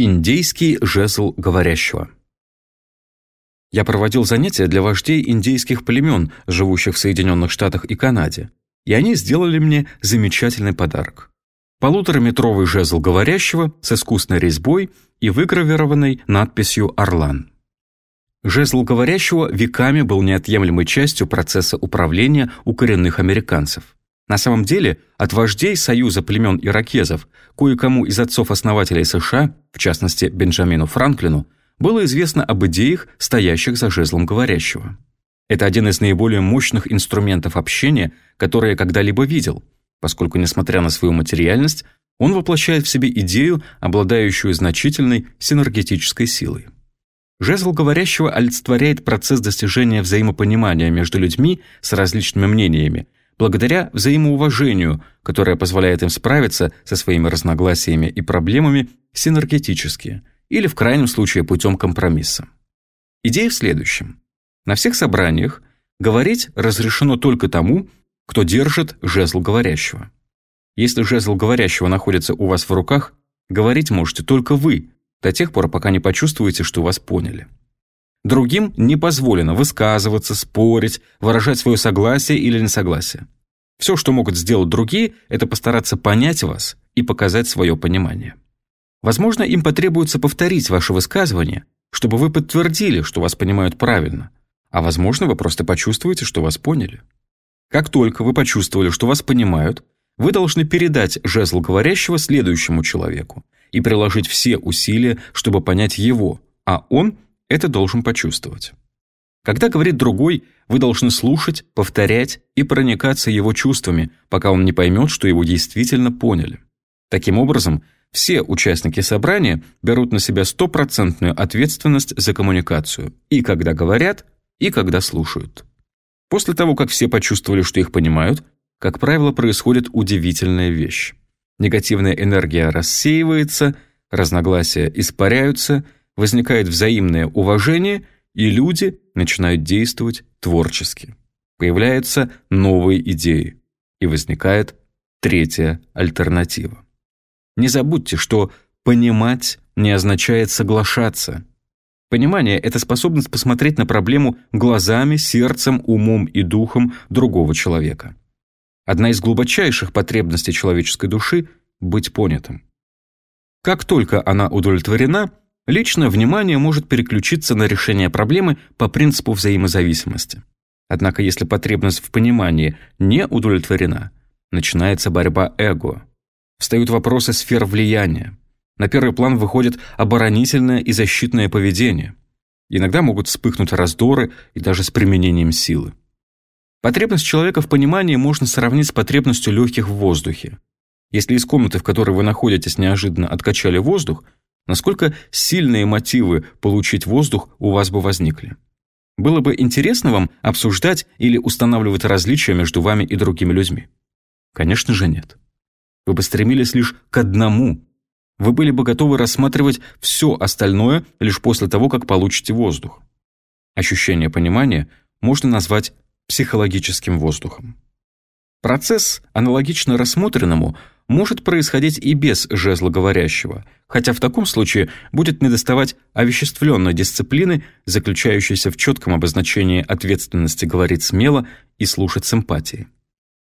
Индейский жезл говорящего. Я проводил занятия для вождей индейских племен, живущих в Соединенных Штатах и Канаде, и они сделали мне замечательный подарок. Полутораметровый жезл говорящего с искусной резьбой и выгравированной надписью «Орлан». Жезл говорящего веками был неотъемлемой частью процесса управления у коренных американцев. На самом деле, от вождей Союза племен иракезов, кое-кому из отцов-основателей США, в частности Бенджамину Франклину, было известно об идеях, стоящих за жезлом говорящего. Это один из наиболее мощных инструментов общения, который я когда-либо видел, поскольку, несмотря на свою материальность, он воплощает в себе идею, обладающую значительной синергетической силой. Жезл говорящего олицетворяет процесс достижения взаимопонимания между людьми с различными мнениями, благодаря взаимоуважению, которое позволяет им справиться со своими разногласиями и проблемами синергетически или в крайнем случае путем компромисса. Идея в следующем. На всех собраниях говорить разрешено только тому, кто держит жезл говорящего. Если жезл говорящего находится у вас в руках, говорить можете только вы, до тех пор, пока не почувствуете, что вас поняли. Другим не позволено высказываться, спорить, выражать свое согласие или несогласие. Все, что могут сделать другие, это постараться понять вас и показать свое понимание. Возможно, им потребуется повторить ваше высказывание, чтобы вы подтвердили, что вас понимают правильно, а возможно, вы просто почувствуете, что вас поняли. Как только вы почувствовали, что вас понимают, вы должны передать жезл говорящего следующему человеку и приложить все усилия, чтобы понять его, а он – это должен почувствовать. Когда говорит другой, вы должны слушать, повторять и проникаться его чувствами, пока он не поймет, что его действительно поняли. Таким образом, все участники собрания берут на себя стопроцентную ответственность за коммуникацию, и когда говорят, и когда слушают. После того, как все почувствовали, что их понимают, как правило, происходит удивительная вещь. Негативная энергия рассеивается, разногласия испаряются – возникает взаимное уважение, и люди начинают действовать творчески. Появляются новые идеи, и возникает третья альтернатива. Не забудьте, что понимать не означает соглашаться. Понимание – это способность посмотреть на проблему глазами, сердцем, умом и духом другого человека. Одна из глубочайших потребностей человеческой души – быть понятым. Как только она удовлетворена – Личное внимание может переключиться на решение проблемы по принципу взаимозависимости. Однако если потребность в понимании не удовлетворена, начинается борьба эго. Встают вопросы сфер влияния. На первый план выходит оборонительное и защитное поведение. Иногда могут вспыхнуть раздоры и даже с применением силы. Потребность человека в понимании можно сравнить с потребностью легких в воздухе. Если из комнаты, в которой вы находитесь, неожиданно откачали воздух – насколько сильные мотивы получить воздух у вас бы возникли. Было бы интересно вам обсуждать или устанавливать различия между вами и другими людьми? Конечно же нет. Вы бы стремились лишь к одному. Вы были бы готовы рассматривать все остальное лишь после того, как получите воздух. Ощущение понимания можно назвать психологическим воздухом. Процесс, аналогично рассмотренному, может происходить и без жезла говорящего, хотя в таком случае будет недоставать овеществленной дисциплины, заключающейся в четком обозначении ответственности говорить смело и слушать с эмпатией.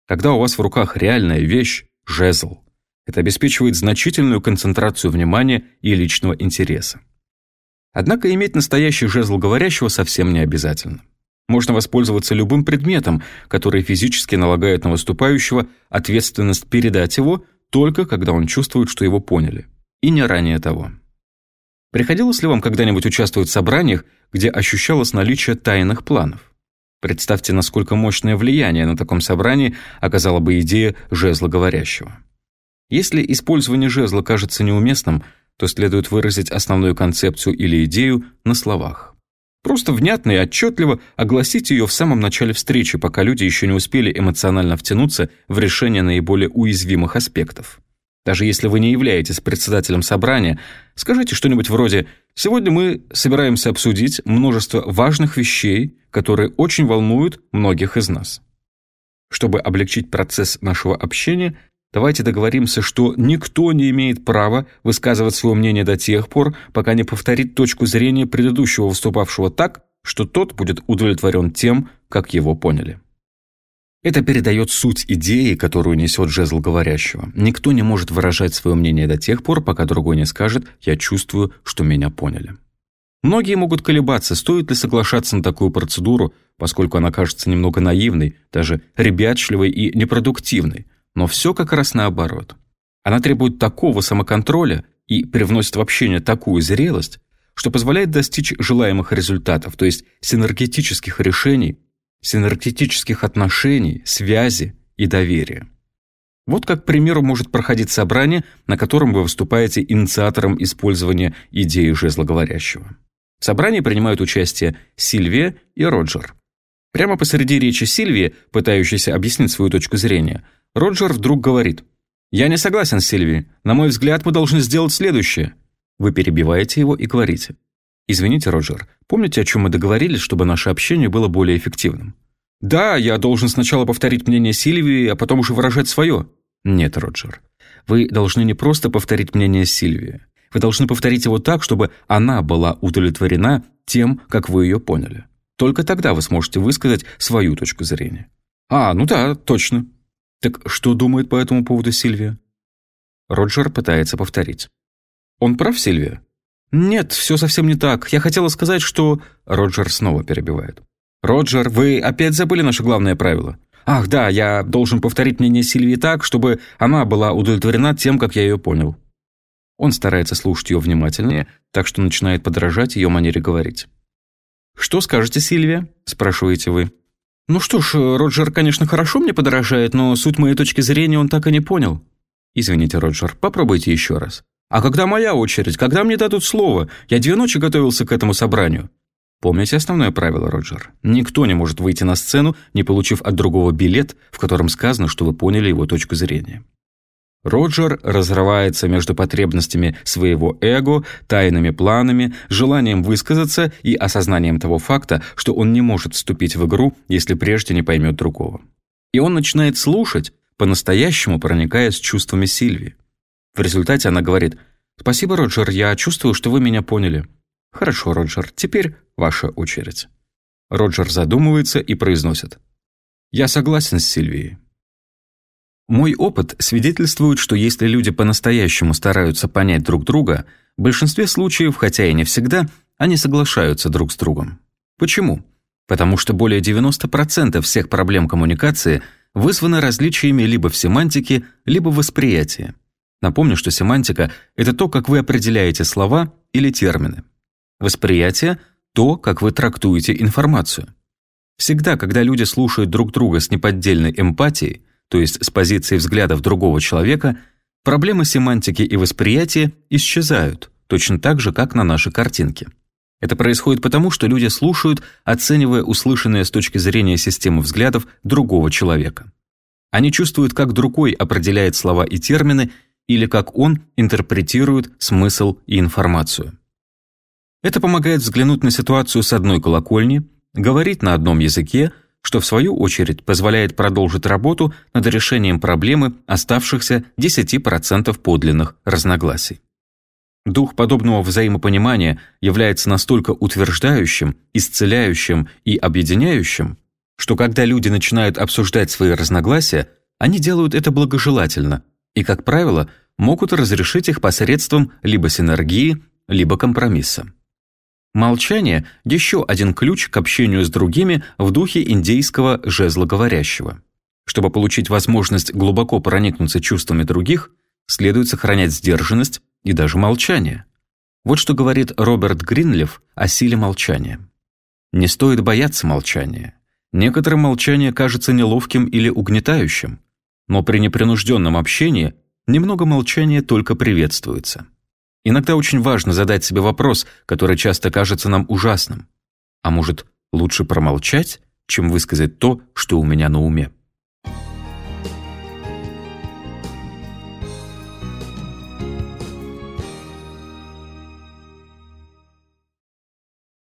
Когда у вас в руках реальная вещь – жезл, это обеспечивает значительную концентрацию внимания и личного интереса. Однако иметь настоящий жезл говорящего совсем не обязательно. Можно воспользоваться любым предметом, который физически налагает на выступающего ответственность передать его, только когда он чувствует, что его поняли. И не ранее того. Приходилось ли вам когда-нибудь участвовать в собраниях, где ощущалось наличие тайных планов? Представьте, насколько мощное влияние на таком собрании оказала бы идея жезла говорящего. Если использование жезла кажется неуместным, то следует выразить основную концепцию или идею на словах. Просто внятно и отчетливо огласить ее в самом начале встречи, пока люди еще не успели эмоционально втянуться в решение наиболее уязвимых аспектов. Даже если вы не являетесь председателем собрания, скажите что-нибудь вроде «Сегодня мы собираемся обсудить множество важных вещей, которые очень волнуют многих из нас». Чтобы облегчить процесс нашего общения, Давайте договоримся, что никто не имеет права высказывать свое мнение до тех пор, пока не повторит точку зрения предыдущего выступавшего так, что тот будет удовлетворен тем, как его поняли. Это передает суть идеи, которую несет жезл говорящего. Никто не может выражать свое мнение до тех пор, пока другой не скажет «я чувствую, что меня поняли». Многие могут колебаться, стоит ли соглашаться на такую процедуру, поскольку она кажется немного наивной, даже ребячливой и непродуктивной, но все как раз наоборот. Она требует такого самоконтроля и привносит в общение такую зрелость, что позволяет достичь желаемых результатов, то есть синергетических решений, синергетических отношений, связи и доверия. Вот как, к примеру, может проходить собрание, на котором вы выступаете инициатором использования идеи жезла говорящего. В собрании принимают участие Сильвия и Роджер. Прямо посреди речи Сильвии, пытающейся объяснить свою точку зрения, Роджер вдруг говорит «Я не согласен с Сильвией. На мой взгляд, мы должны сделать следующее». Вы перебиваете его и говорите «Извините, Роджер, помните, о чем мы договорились, чтобы наше общение было более эффективным?» «Да, я должен сначала повторить мнение Сильвии, а потом уже выражать свое». «Нет, Роджер. Вы должны не просто повторить мнение Сильвии. Вы должны повторить его так, чтобы она была удовлетворена тем, как вы ее поняли. Только тогда вы сможете высказать свою точку зрения. А, ну да, точно. Так что думает по этому поводу Сильвия? Роджер пытается повторить. Он прав, Сильвия? Нет, все совсем не так. Я хотела сказать, что... Роджер снова перебивает. Роджер, вы опять забыли наше главное правило. Ах, да, я должен повторить мнение Сильвии так, чтобы она была удовлетворена тем, как я ее понял. Он старается слушать ее внимательнее, так что начинает подражать ее манере говорить. «Что скажете, Сильвия?» – спрашиваете вы. «Ну что ж, Роджер, конечно, хорошо мне подражает, но суть моей точки зрения он так и не понял». «Извините, Роджер, попробуйте еще раз». «А когда моя очередь? Когда мне дадут слово? Я две ночи готовился к этому собранию». Помните основное правило, Роджер. Никто не может выйти на сцену, не получив от другого билет, в котором сказано, что вы поняли его точку зрения. Роджер разрывается между потребностями своего эго, тайными планами, желанием высказаться и осознанием того факта, что он не может вступить в игру, если прежде не поймет другого. И он начинает слушать, по-настоящему проникая с чувствами Сильви. В результате она говорит «Спасибо, Роджер, я чувствую, что вы меня поняли». «Хорошо, Роджер, теперь ваша очередь». Роджер задумывается и произносит «Я согласен с Сильвией». Мой опыт свидетельствует, что если люди по-настоящему стараются понять друг друга, в большинстве случаев, хотя и не всегда, они соглашаются друг с другом. Почему? Потому что более 90% всех проблем коммуникации вызваны различиями либо в семантике, либо в восприятии. Напомню, что семантика – это то, как вы определяете слова или термины. Восприятие – то, как вы трактуете информацию. Всегда, когда люди слушают друг друга с неподдельной эмпатией, то есть с позиции взглядов другого человека, проблемы семантики и восприятия исчезают, точно так же, как на нашей картинке. Это происходит потому, что люди слушают, оценивая услышанное с точки зрения системы взглядов другого человека. Они чувствуют, как другой определяет слова и термины, или как он интерпретирует смысл и информацию. Это помогает взглянуть на ситуацию с одной колокольни, говорить на одном языке, что в свою очередь позволяет продолжить работу над решением проблемы оставшихся 10% подлинных разногласий. Дух подобного взаимопонимания является настолько утверждающим, исцеляющим и объединяющим, что когда люди начинают обсуждать свои разногласия, они делают это благожелательно и, как правило, могут разрешить их посредством либо синергии, либо компромисса. Молчание – еще один ключ к общению с другими в духе индейского жезла говорящего. Чтобы получить возможность глубоко проникнуться чувствами других, следует сохранять сдержанность и даже молчание. Вот что говорит Роберт Гринлев о силе молчания. Не стоит бояться молчания. Некоторым молчание кажется неловким или угнетающим, но при непринужденном общении немного молчания только приветствуется. Иногда очень важно задать себе вопрос, который часто кажется нам ужасным. А может, лучше промолчать, чем высказать то, что у меня на уме?